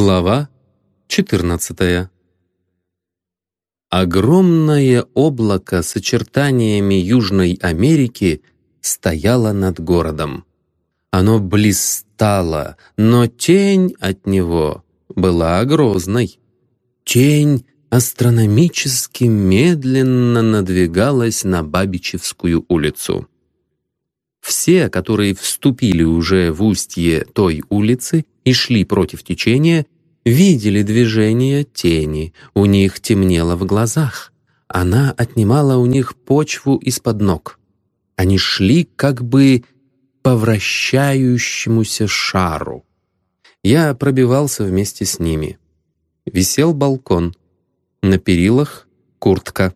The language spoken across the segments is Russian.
Глава 14 Огромное облако с очертаниями Южной Америки стояло над городом. Оно блистало, но тень от него была грозной. Тень астрономически медленно надвигалась на Бабичевскую улицу. Все, которые вступили уже в устье той улицы и шли против течения, видели движение тени, у них темнело в глазах. Она отнимала у них почву из-под ног. Они шли как бы по вращающемуся шару. Я пробивался вместе с ними. Висел балкон. На перилах — куртка.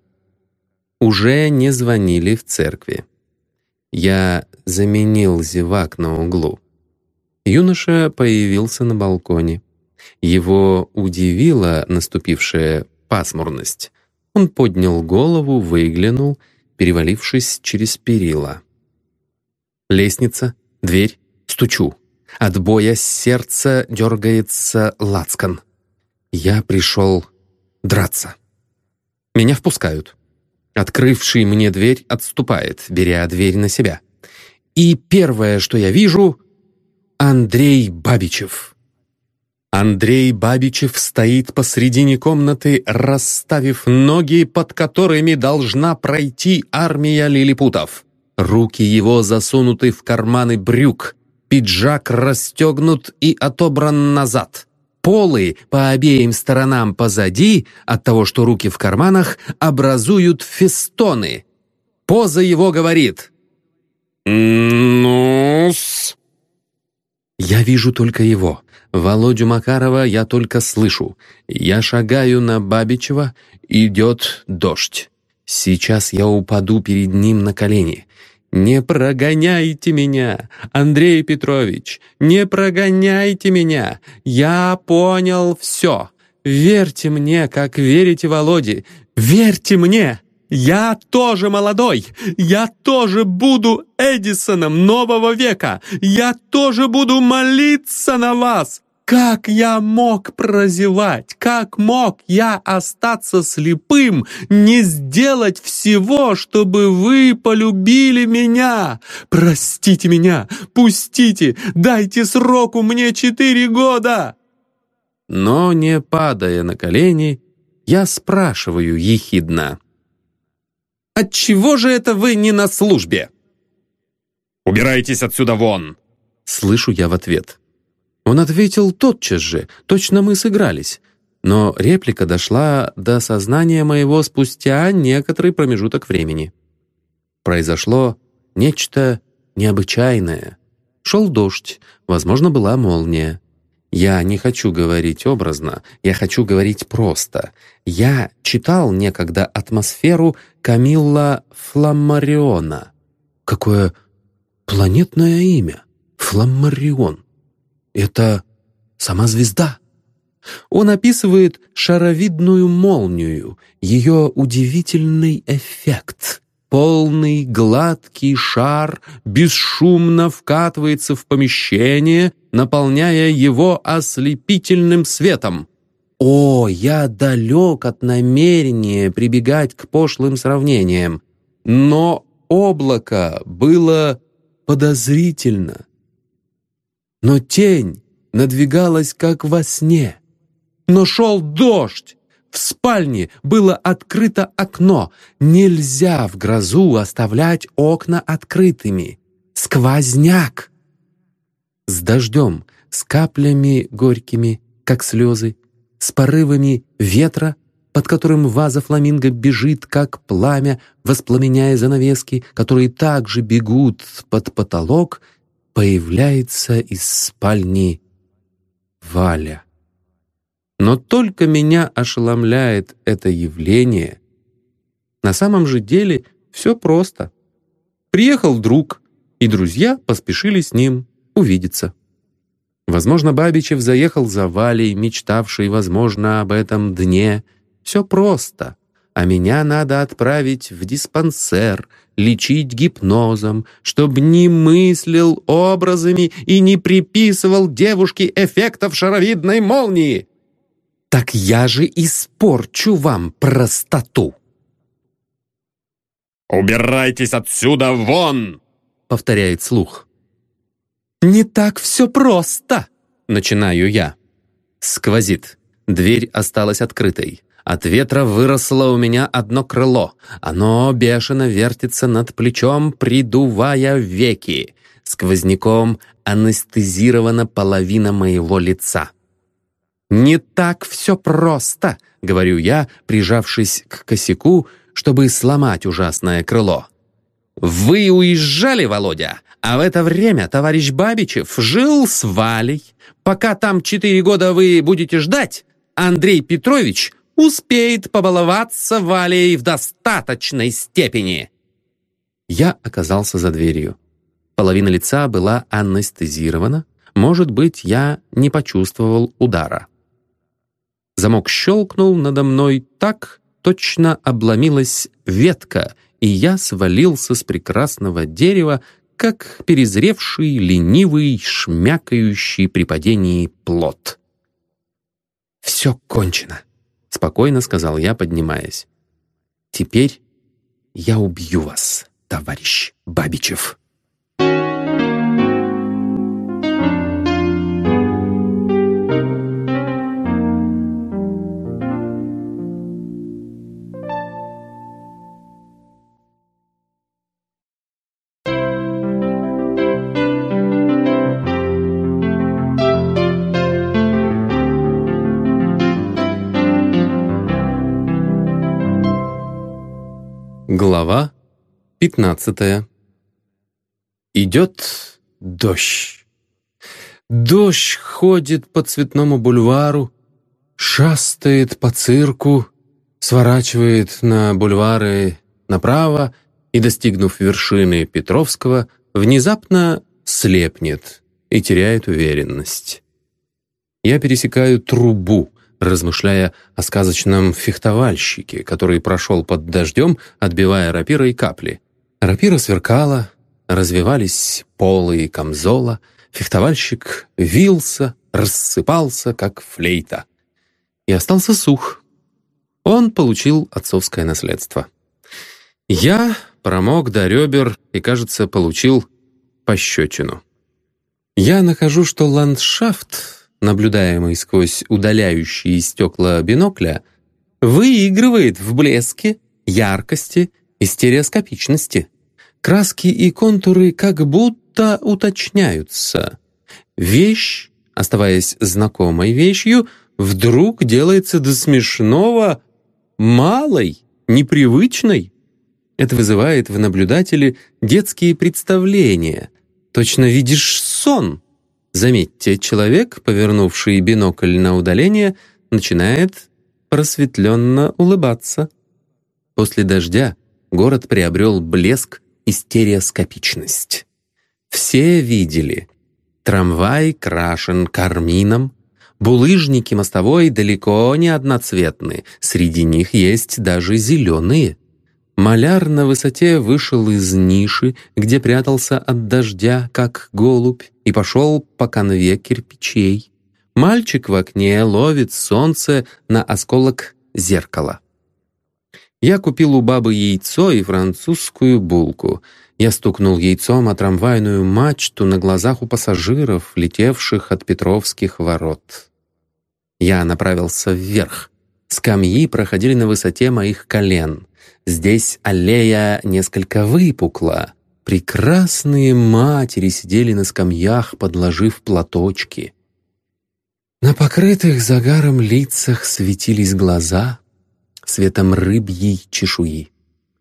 Уже не звонили в церкви. Я заменил зевак на углу. Юноша появился на балконе. Его удивила наступившая пасмурность. Он поднял голову, выглянул, перевалившись через перила. Лестница, дверь, стучу. От боя сердце дергается лацкан. Я пришел драться. Меня впускают. Открывший мне дверь отступает, беря дверь на себя. И первое, что я вижу — Андрей Бабичев. Андрей Бабичев стоит посредине комнаты, расставив ноги, под которыми должна пройти армия лилипутов. Руки его засунуты в карманы брюк, пиджак расстегнут и отобран назад. Полы по обеим сторонам позади, от того, что руки в карманах, образуют фестоны. Поза его говорит «Ну-с». Я вижу только его. Володю Макарова я только слышу. Я шагаю на Бабичева, идет дождь. Сейчас я упаду перед ним на колени. «Не прогоняйте меня, Андрей Петрович! Не прогоняйте меня! Я понял все! Верьте мне, как верите Володе! Верьте мне! Я тоже молодой! Я тоже буду Эдисоном нового века! Я тоже буду молиться на вас! Как я мог прозевать? Как мог я остаться слепым, не сделать всего, чтобы вы полюбили меня? Простите меня, пустите, дайте сроку мне четыре года!» Но, не падая на колени, я спрашиваю ехидно. «Отчего же это вы не на службе?» «Убирайтесь отсюда вон!» Слышу я в ответ. Он ответил тотчас же, точно мы сыгрались. Но реплика дошла до сознания моего спустя некоторый промежуток времени. Произошло нечто необычайное. Шел дождь, возможно, была молния. Я не хочу говорить образно, я хочу говорить просто. Я читал некогда атмосферу Камилла Фламмариона. Какое планетное имя! Фламмарион. Это сама звезда. Он описывает шаровидную молнию, ее удивительный эффект. Полный гладкий шар бесшумно вкатывается в помещение, наполняя его ослепительным светом. О, я далек от намерения прибегать к пошлым сравнениям. Но облако было подозрительно, но тень надвигалась, как во сне. Но шел дождь. В спальне было открыто окно. Нельзя в грозу оставлять окна открытыми. Сквозняк. С дождем, с каплями горькими, как слезы, с порывами ветра, под которым ваза фламинго бежит, как пламя, воспламеняя занавески, которые также бегут под потолок появляется из спальни Валя. Но только меня ошеломляет это явление. На самом же деле все просто. Приехал друг, и друзья поспешили с ним увидеться. Возможно, Бабичев заехал за Валей, мечтавший, возможно, об этом дне. Все просто. а меня надо отправить в диспансер, лечить гипнозом, чтобы не мыслил образами и не приписывал девушке эффектов шаровидной молнии. Так я же испорчу вам простоту. «Убирайтесь отсюда вон!» — повторяет слух. «Не так все просто!» — начинаю я. Сквозит. Дверь осталась открытой. От ветра выросло у меня одно крыло. Оно бешено вертится над плечом, придувая веки. Сквозняком анестезирована половина моего лица. «Не так все просто», — говорю я, прижавшись к косяку, чтобы сломать ужасное крыло. «Вы уезжали, Володя, а в это время товарищ Бабичев жил с Валей. Пока там четыре года вы будете ждать, Андрей Петрович успеет побаловаться Валей в достаточной степени». Я оказался за дверью. Половина лица была анестезирована. Может быть, я не почувствовал удара. Замок щелкнул надо мной так, точно обломилась ветка, и я свалился с прекрасного дерева, как перезревший, ленивый, шмякающий при падении плод. «Все кончено», — спокойно сказал я, поднимаясь. «Теперь я убью вас, товарищ Бабичев». 15 Идет дождь. Дождь ходит по цветному бульвару, шастает по цирку, сворачивает на бульвары направо и, достигнув вершины Петровского, внезапно слепнет и теряет уверенность. Я пересекаю трубу, размышляя о сказочном фехтовальщике, который прошел под дождем, отбивая рапирой капли. Рапира сверкала, развивались полы и камзола, фехтовальщик вился, рассыпался, как флейта. И остался сух. Он получил отцовское наследство. Я промок до ребер и, кажется, получил пощечину. Я нахожу, что ландшафт наблюдаемый сквозь удаляющие стекла бинокля, выигрывает в блеске, яркости и стереоскопичности. Краски и контуры как будто уточняются. Вещь, оставаясь знакомой вещью, вдруг делается до смешного малой, непривычной. Это вызывает в наблюдателе детские представления. Точно видишь сон. Заметьте, человек, повернувший бинокль на удаление, начинает просветленно улыбаться. После дождя город приобрел блеск и стереоскопичность. Все видели. Трамвай крашен кармином, булыжники мостовой далеко не одноцветны, среди них есть даже зеленые. Маляр на высоте вышел из ниши, где прятался от дождя, как голубь, и пошел по конве кирпичей. Мальчик в окне ловит солнце на осколок зеркала. Я купил у бабы яйцо и французскую булку. Я стукнул яйцом о трамвайную мачту на глазах у пассажиров, летевших от Петровских ворот. Я направился вверх. Скамьи проходили на высоте моих колен. Здесь аллея несколько выпукла. Прекрасные матери сидели на скамьях, подложив платочки. На покрытых загаром лицах светились глаза светом рыбьей чешуи.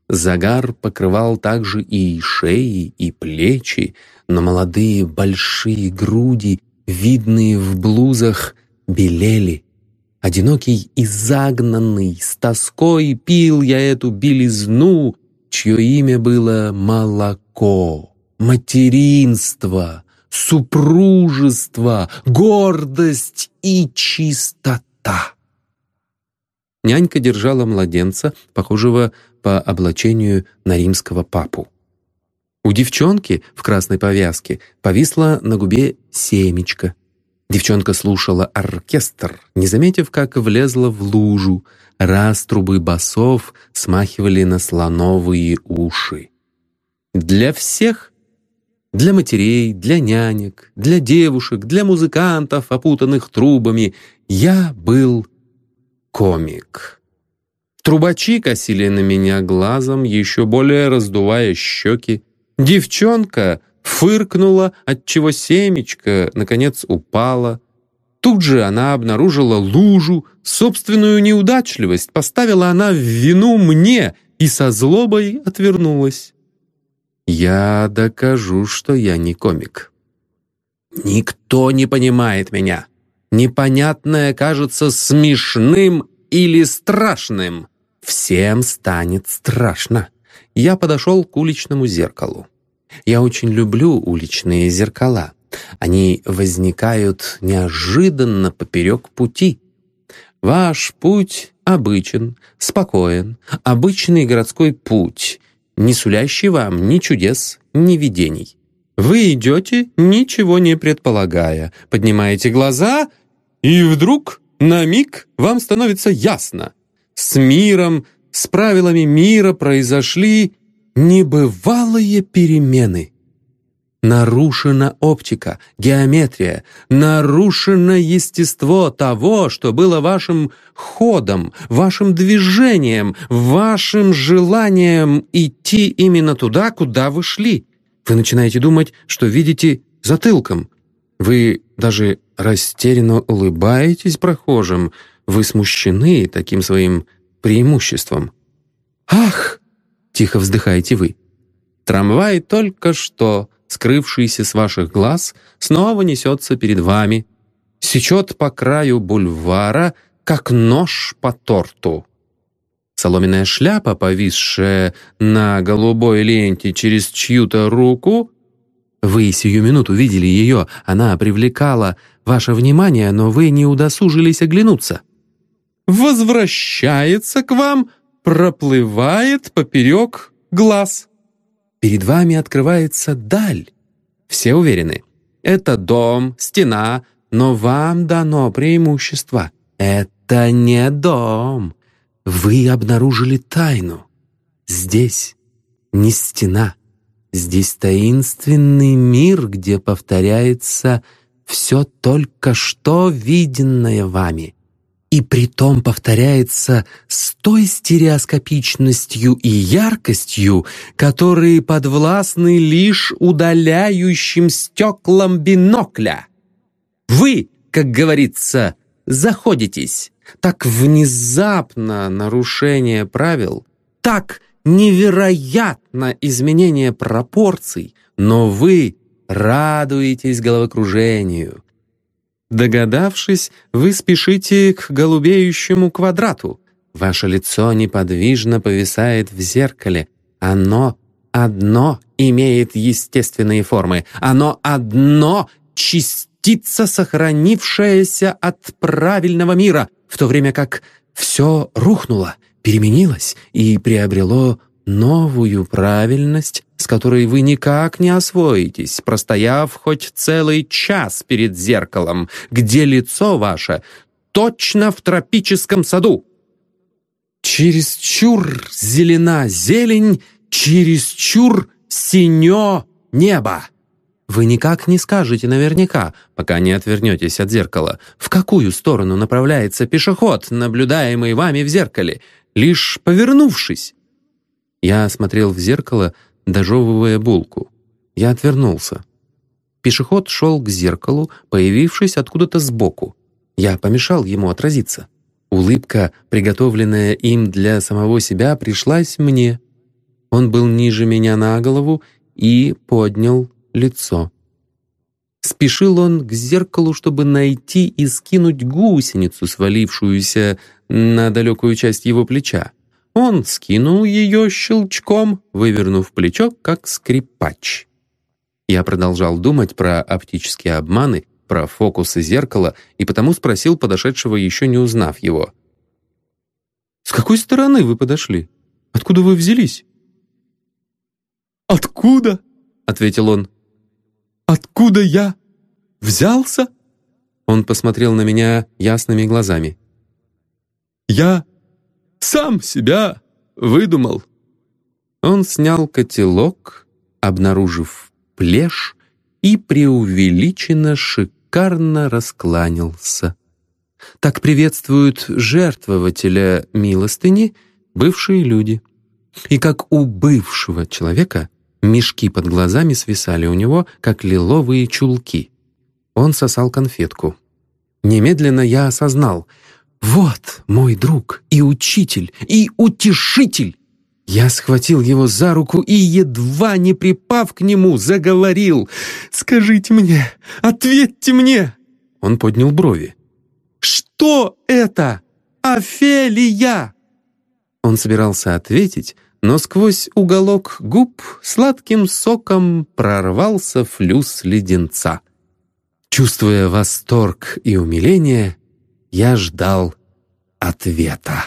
Загар покрывал также и шеи, и плечи, но молодые большие груди, видные в блузах, белели. Одинокий и загнанный, с тоской пил я эту белизну, чье имя было молоко, материнство, супружество, гордость и чистота. Нянька держала младенца, похожего по облачению на римского папу. У девчонки в красной повязке повисла на губе семечко. Девчонка слушала оркестр, не заметив, как влезла в лужу. Раструбы басов смахивали на слоновые уши. Для всех для матерей, для нянек, для девушек, для музыкантов, опутанных трубами. Я был комик. Трубачи косили на меня глазом, еще более раздувая щеки. Девчонка фыркнула, отчего семечко, наконец, упала. Тут же она обнаружила лужу, собственную неудачливость поставила она в вину мне и со злобой отвернулась. Я докажу, что я не комик. Никто не понимает меня. Непонятное кажется смешным или страшным. Всем станет страшно. Я подошел к уличному зеркалу. Я очень люблю уличные зеркала. Они возникают неожиданно поперек пути. Ваш путь обычен, спокоен, обычный городской путь, не сулящий вам ни чудес, ни видений. Вы идете, ничего не предполагая, поднимаете глаза, и вдруг на миг вам становится ясно. С миром, с правилами мира произошли небывалые перемены. Нарушена оптика, геометрия, нарушено естество того, что было вашим ходом, вашим движением, вашим желанием идти именно туда, куда вы шли. Вы начинаете думать, что видите затылком. Вы даже растерянно улыбаетесь прохожим. Вы смущены таким своим преимуществом. «Ах!» — тихо вздыхаете вы. Трамвай только что скрывшийся с ваших глаз, снова несется перед вами, сечет по краю бульвара, как нож по торту. Соломенная шляпа, повисшая на голубой ленте через чью-то руку, вы сию минуту видели ее, она привлекала ваше внимание, но вы не удосужились оглянуться. Возвращается к вам, проплывает поперек глаз. Перед вами открывается даль. Все уверены. Это дом, стена, но вам дано преимущество. Это не дом. Вы обнаружили тайну. Здесь не стена. Здесь таинственный мир, где повторяется все только что виденное вами и притом повторяется с той стереоскопичностью и яркостью, которые подвластны лишь удаляющим стеклам бинокля. Вы, как говорится, заходитесь. Так внезапно нарушение правил, так невероятно изменение пропорций, но вы радуетесь головокружению, Догадавшись, вы спешите к голубеющему квадрату. Ваше лицо неподвижно повисает в зеркале. Оно одно имеет естественные формы. Оно одно — частица, сохранившаяся от правильного мира, в то время как все рухнуло, переменилось и приобрело новую правильность, с которой вы никак не освоитесь, простояв хоть целый час перед зеркалом, где лицо ваше точно в тропическом саду. Чересчур зелена зелень, чересчур синё небо. Вы никак не скажете наверняка, пока не отвернетесь от зеркала, в какую сторону направляется пешеход, наблюдаемый вами в зеркале. Лишь повернувшись, я смотрел в зеркало, дожевывая булку. Я отвернулся. Пешеход шел к зеркалу, появившись откуда-то сбоку. Я помешал ему отразиться. Улыбка, приготовленная им для самого себя, пришлась мне. Он был ниже меня на голову и поднял лицо. Спешил он к зеркалу, чтобы найти и скинуть гусеницу, свалившуюся на далекую часть его плеча. Он скинул ее щелчком, вывернув плечо, как скрипач. Я продолжал думать про оптические обманы, про фокусы зеркала, и потому спросил подошедшего, еще не узнав его. какой стороны вы подошли? Откуда вы взялись?» «Откуда?» — ответил он. «Откуда я взялся?» Он посмотрел на меня ясными глазами. «Я сам себя выдумал». Он снял котелок, обнаружив плешь, и преувеличенно шикарно раскланялся. Так приветствуют жертвователя милостыни бывшие люди. И как у бывшего человека мешки под глазами свисали у него, как лиловые чулки. Он сосал конфетку. Немедленно я осознал — вот мой друг и учитель, и утешитель. Я схватил его за руку и, едва не припав к нему, заговорил. «Скажите мне, ответьте мне!» Он поднял брови. «Что это? Офелия!» Он собирался ответить, но сквозь уголок губ сладким соком прорвался флюс леденца. Чувствуя восторг и умиление, я ждал ответа.